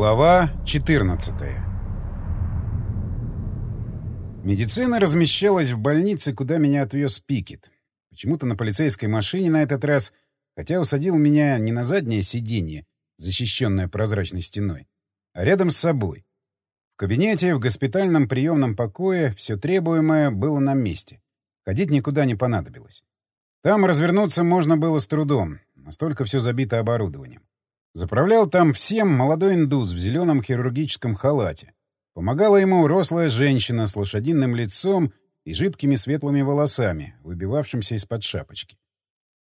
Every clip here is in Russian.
Глава 14 Медицина размещалась в больнице, куда меня отвез Пикет. Почему-то на полицейской машине на этот раз, хотя усадил меня не на заднее сиденье, защищенное прозрачной стеной, а рядом с собой. В кабинете, в госпитальном приемном покое все требуемое было на месте. Ходить никуда не понадобилось. Там развернуться можно было с трудом, настолько все забито оборудованием. Заправлял там всем молодой индус в зеленом хирургическом халате. Помогала ему рослая женщина с лошадиным лицом и жидкими светлыми волосами, выбивавшимся из-под шапочки.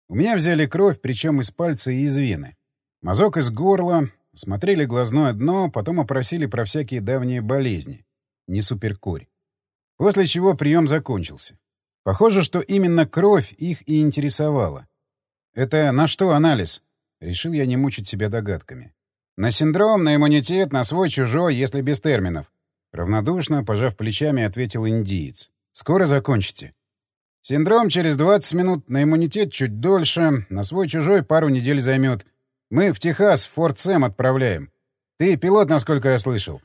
У меня взяли кровь, причем из пальца и из вены. Мазок из горла, смотрели глазное дно, потом опросили про всякие давние болезни. Не суперкорь. После чего прием закончился. Похоже, что именно кровь их и интересовала. «Это на что анализ?» Решил я не мучить себя догадками. «На синдром, на иммунитет, на свой-чужой, если без терминов». Равнодушно, пожав плечами, ответил индиец. «Скоро закончите». «Синдром через 20 минут, на иммунитет чуть дольше, на свой-чужой пару недель займет. Мы в Техас, в Форт Сэм отправляем. Ты пилот, насколько я слышал?»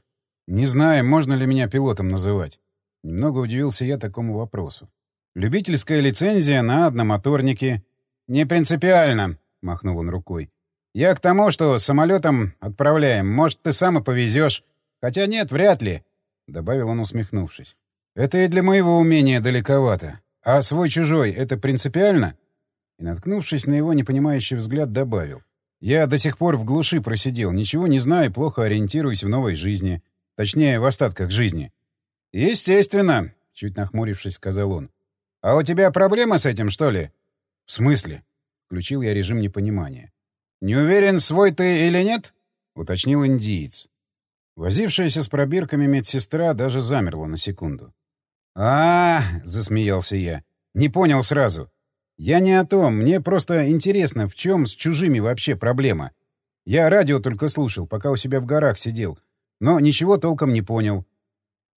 «Не знаю, можно ли меня пилотом называть». Немного удивился я такому вопросу. «Любительская лицензия на одномоторнике». «Не принципиально», — махнул он рукой. «Я к тому, что самолетом отправляем. Может, ты сам и повезешь. Хотя нет, вряд ли», — добавил он, усмехнувшись. «Это и для моего умения далековато. А свой-чужой — это принципиально?» И, наткнувшись на его непонимающий взгляд, добавил. «Я до сих пор в глуши просидел, ничего не знаю, плохо ориентируюсь в новой жизни. Точнее, в остатках жизни». «Естественно», — чуть нахмурившись, сказал он. «А у тебя проблемы с этим, что ли?» «В смысле?» Включил я режим непонимания. «Не уверен, свой ты или нет?» — уточнил индиец. Возившаяся с пробирками медсестра даже замерла на секунду. а, -а, -а засмеялся я. «Не понял сразу. Я не о том. Мне просто интересно, в чем с чужими вообще проблема. Я радио только слушал, пока у себя в горах сидел, но ничего толком не понял».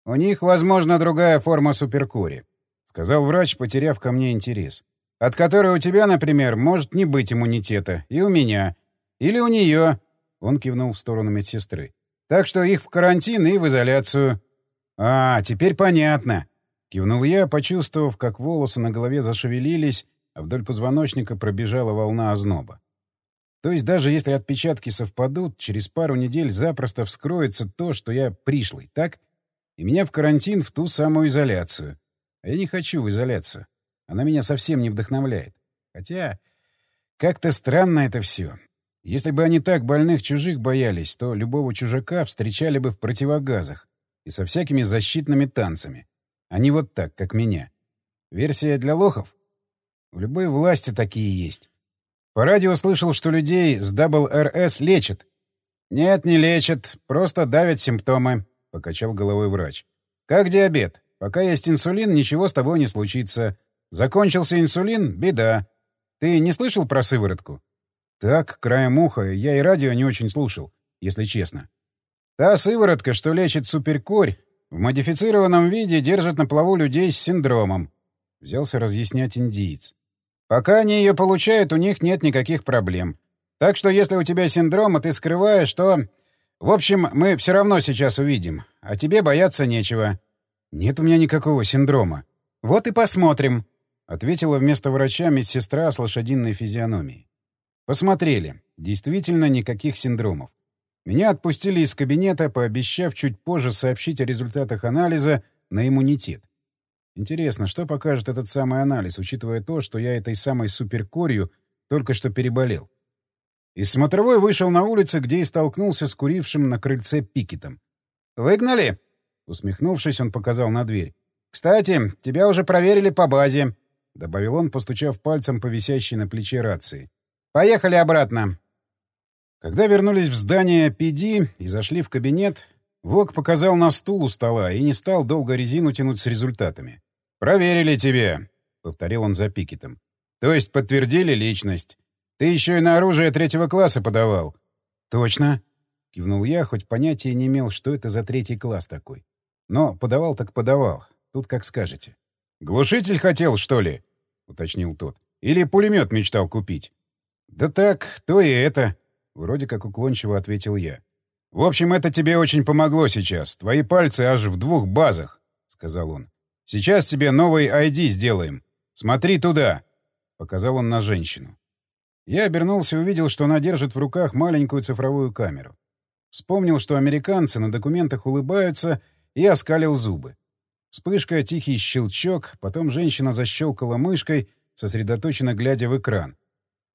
«У них, возможно, другая форма суперкори», — сказал врач, потеряв ко мне интерес от которой у тебя, например, может не быть иммунитета, и у меня. Или у нее. Он кивнул в сторону медсестры. Так что их в карантин и в изоляцию. А, теперь понятно. Кивнул я, почувствовав, как волосы на голове зашевелились, а вдоль позвоночника пробежала волна озноба. То есть даже если отпечатки совпадут, через пару недель запросто вскроется то, что я пришлый, так? И меня в карантин в ту самую изоляцию. А я не хочу в изоляцию. Она меня совсем не вдохновляет. Хотя как-то странно это все. Если бы они так больных чужих боялись, то любого чужака встречали бы в противогазах и со всякими защитными танцами. Не вот так, как меня. Версия для лохов? В любой власти такие есть. По радио слышал, что людей с РС лечат. «Нет, не лечат, просто давят симптомы», — покачал головой врач. «Как диабет. Пока есть инсулин, ничего с тобой не случится. Закончился инсулин — беда. Ты не слышал про сыворотку? Так, краем уха, я и радио не очень слушал, если честно. Та сыворотка, что лечит суперкорь, в модифицированном виде держит на плаву людей с синдромом. Взялся разъяснять индиец. Пока они ее получают, у них нет никаких проблем. Так что если у тебя синдром, и ты скрываешь, то... В общем, мы все равно сейчас увидим. А тебе бояться нечего. Нет у меня никакого синдрома. Вот и посмотрим. — ответила вместо врача медсестра с лошадиной физиономией. «Посмотрели. Действительно никаких синдромов. Меня отпустили из кабинета, пообещав чуть позже сообщить о результатах анализа на иммунитет. Интересно, что покажет этот самый анализ, учитывая то, что я этой самой суперкорью только что переболел. Из смотровой вышел на улицу, где и столкнулся с курившим на крыльце Пикетом. «Выгнали?» Усмехнувшись, он показал на дверь. «Кстати, тебя уже проверили по базе. — добавил он, постучав пальцем по висящей на плече рации. «Поехали обратно!» Когда вернулись в здание PD и зашли в кабинет, Вок показал на стул у стола и не стал долго резину тянуть с результатами. «Проверили тебе», — повторил он за Пикетом. «То есть подтвердили личность. Ты еще и на оружие третьего класса подавал». «Точно», — кивнул я, хоть понятия не имел, что это за третий класс такой. Но подавал так подавал. Тут как скажете. «Глушитель хотел, что ли?» — уточнил тот. «Или пулемет мечтал купить?» «Да так, то и это», — вроде как уклончиво ответил я. «В общем, это тебе очень помогло сейчас. Твои пальцы аж в двух базах», — сказал он. «Сейчас тебе новый ID сделаем. Смотри туда», — показал он на женщину. Я обернулся и увидел, что она держит в руках маленькую цифровую камеру. Вспомнил, что американцы на документах улыбаются, и оскалил зубы. Вспышка, тихий щелчок, потом женщина защелкала мышкой, сосредоточенно глядя в экран.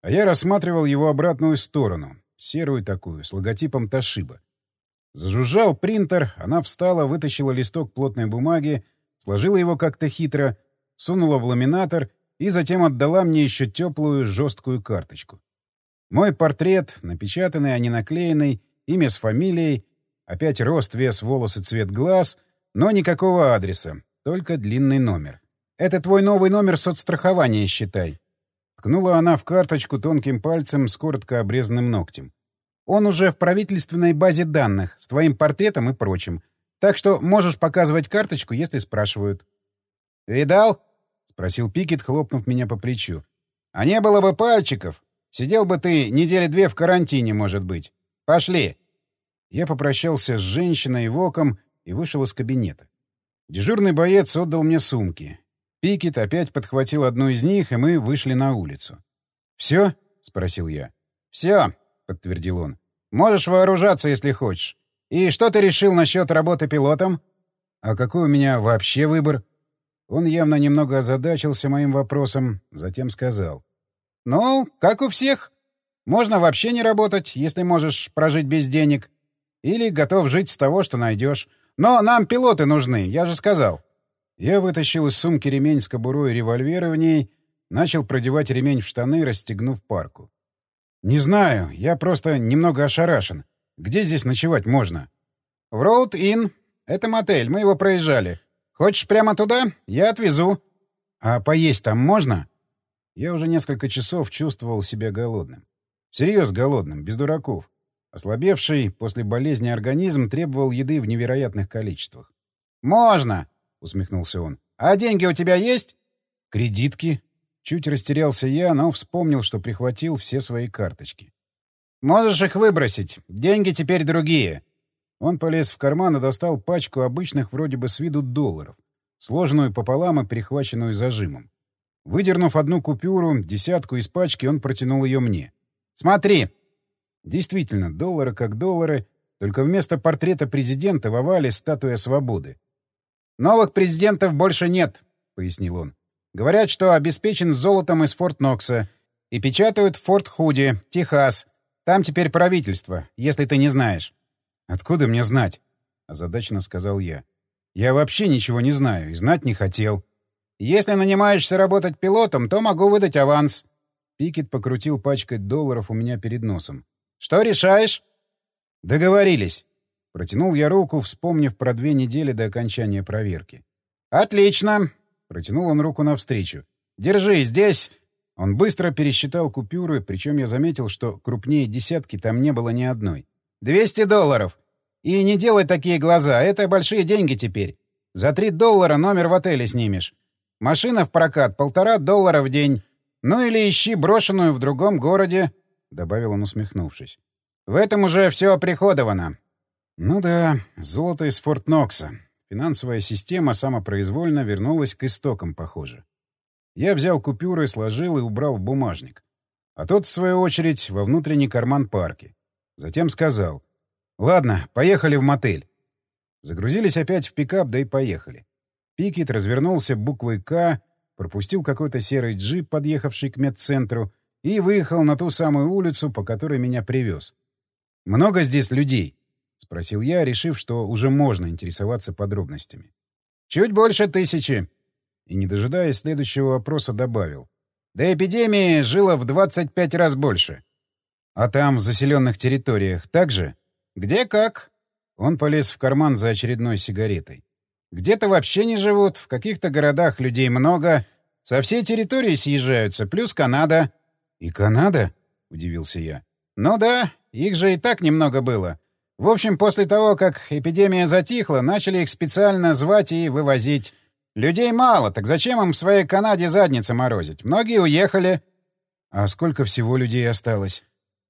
А я рассматривал его обратную сторону, серую такую, с логотипом Тошиба. Зажужжал принтер, она встала, вытащила листок плотной бумаги, сложила его как-то хитро, сунула в ламинатор и затем отдала мне еще теплую, жесткую карточку. Мой портрет, напечатанный, а не наклеенный, имя с фамилией, опять рост, вес, волосы, цвет глаз, но никакого адреса, только длинный номер. «Это твой новый номер соцстрахования, считай». Ткнула она в карточку тонким пальцем с коротко обрезанным ногтем. «Он уже в правительственной базе данных, с твоим портретом и прочим. Так что можешь показывать карточку, если спрашивают». «Видал?» — спросил Пикет, хлопнув меня по плечу. — А не было бы пальчиков. Сидел бы ты недели две в карантине, может быть. Пошли. Я попрощался с женщиной Воком и вышел из кабинета. Дежурный боец отдал мне сумки. Пикет опять подхватил одну из них, и мы вышли на улицу. «Все?» — спросил я. «Все», — подтвердил он. «Можешь вооружаться, если хочешь. И что ты решил насчет работы пилотом?» «А какой у меня вообще выбор?» Он явно немного озадачился моим вопросом, затем сказал. «Ну, как у всех. Можно вообще не работать, если можешь прожить без денег. Или готов жить с того, что найдешь. Но нам пилоты нужны, я же сказал». Я вытащил из сумки ремень с кобурой и револьвера в ней, начал продевать ремень в штаны, расстегнув парку. «Не знаю, я просто немного ошарашен. Где здесь ночевать можно?» «В Роуд-Инн. Это мотель, мы его проезжали. Хочешь прямо туда? Я отвезу. А поесть там можно? Я уже несколько часов чувствовал себя голодным. Всерьез голодным, без дураков. Ослабевший после болезни организм требовал еды в невероятных количествах. «Можно!» — усмехнулся он. «А деньги у тебя есть?» «Кредитки?» Чуть растерялся я, но вспомнил, что прихватил все свои карточки. «Можешь их выбросить. Деньги теперь другие. Он полез в карман и достал пачку обычных вроде бы с виду долларов, сложенную пополам и перехваченную зажимом. Выдернув одну купюру, десятку из пачки, он протянул ее мне. «Смотри!» Действительно, доллары как доллары, только вместо портрета президента в овале статуя свободы. «Новых президентов больше нет», — пояснил он. «Говорят, что обеспечен золотом из Форт Нокса. И печатают в Форт Худи, Техас. Там теперь правительство, если ты не знаешь. «Откуда мне знать?» — озадаченно сказал я. «Я вообще ничего не знаю и знать не хотел». «Если нанимаешься работать пилотом, то могу выдать аванс». Пикет покрутил пачкой долларов у меня перед носом. «Что решаешь?» «Договорились». Протянул я руку, вспомнив про две недели до окончания проверки. «Отлично!» — протянул он руку навстречу. «Держи, здесь...» Он быстро пересчитал купюры, причем я заметил, что крупнее десятки там не было ни одной. «Двести долларов. И не делай такие глаза, это большие деньги теперь. За три доллара номер в отеле снимешь. Машина в прокат — полтора доллара в день. Ну или ищи брошенную в другом городе», — добавил он, усмехнувшись. «В этом уже все оприходовано». «Ну да, золото из Форт Нокса. Финансовая система самопроизвольно вернулась к истокам, похоже. Я взял купюры, сложил и убрал в бумажник. А тот, в свою очередь, во внутренний карман парки. Затем сказал. «Ладно, поехали в мотель». Загрузились опять в пикап, да и поехали. Пикет развернулся буквой «К», пропустил какой-то серый джип, подъехавший к медцентру, и выехал на ту самую улицу, по которой меня привез. «Много здесь людей?» — спросил я, решив, что уже можно интересоваться подробностями. «Чуть больше тысячи». И, не дожидаясь следующего вопроса, добавил. «До эпидемии жило в 25 раз больше». А там, в заселенных территориях, так же? Где как? Он полез в карман за очередной сигаретой. Где-то вообще не живут, в каких-то городах людей много. Со всей территории съезжаются, плюс Канада. И Канада? Удивился я. Ну да, их же и так немного было. В общем, после того, как эпидемия затихла, начали их специально звать и вывозить. Людей мало, так зачем им в своей Канаде задницы морозить? Многие уехали. А сколько всего людей осталось?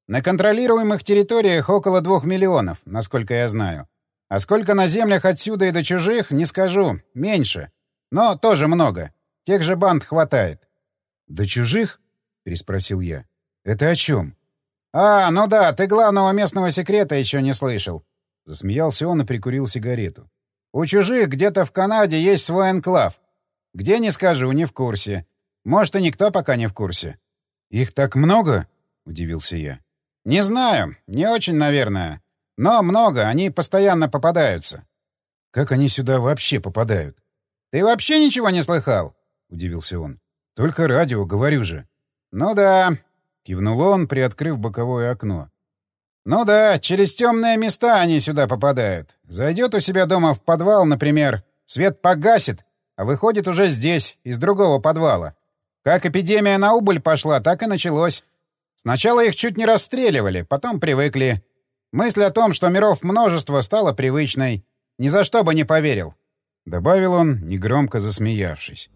На контролируемых территориях около двух миллионов, насколько я знаю. А сколько на землях отсюда и до чужих, не скажу. Меньше. Но тоже много. Тех же банд хватает. — До чужих? — переспросил я. — Это о чем? — А, ну да, ты главного местного секрета еще не слышал. Засмеялся он и прикурил сигарету. — У чужих где-то в Канаде есть свой энклав. Где, не скажу, не в курсе. Может, и никто пока не в курсе. — Их так много? — удивился я. — Не знаю. Не очень, наверное. Но много. Они постоянно попадаются. — Как они сюда вообще попадают? — Ты вообще ничего не слыхал? — удивился он. — Только радио, говорю же. — Ну да. — кивнул он, приоткрыв боковое окно. — Ну да, через темные места они сюда попадают. Зайдет у себя дома в подвал, например, свет погасит, а выходит уже здесь, из другого подвала. Как эпидемия на убыль пошла, так и началось. Сначала их чуть не расстреливали, потом привыкли. Мысль о том, что миров множество, стала привычной. Ни за что бы не поверил. Добавил он, негромко засмеявшись.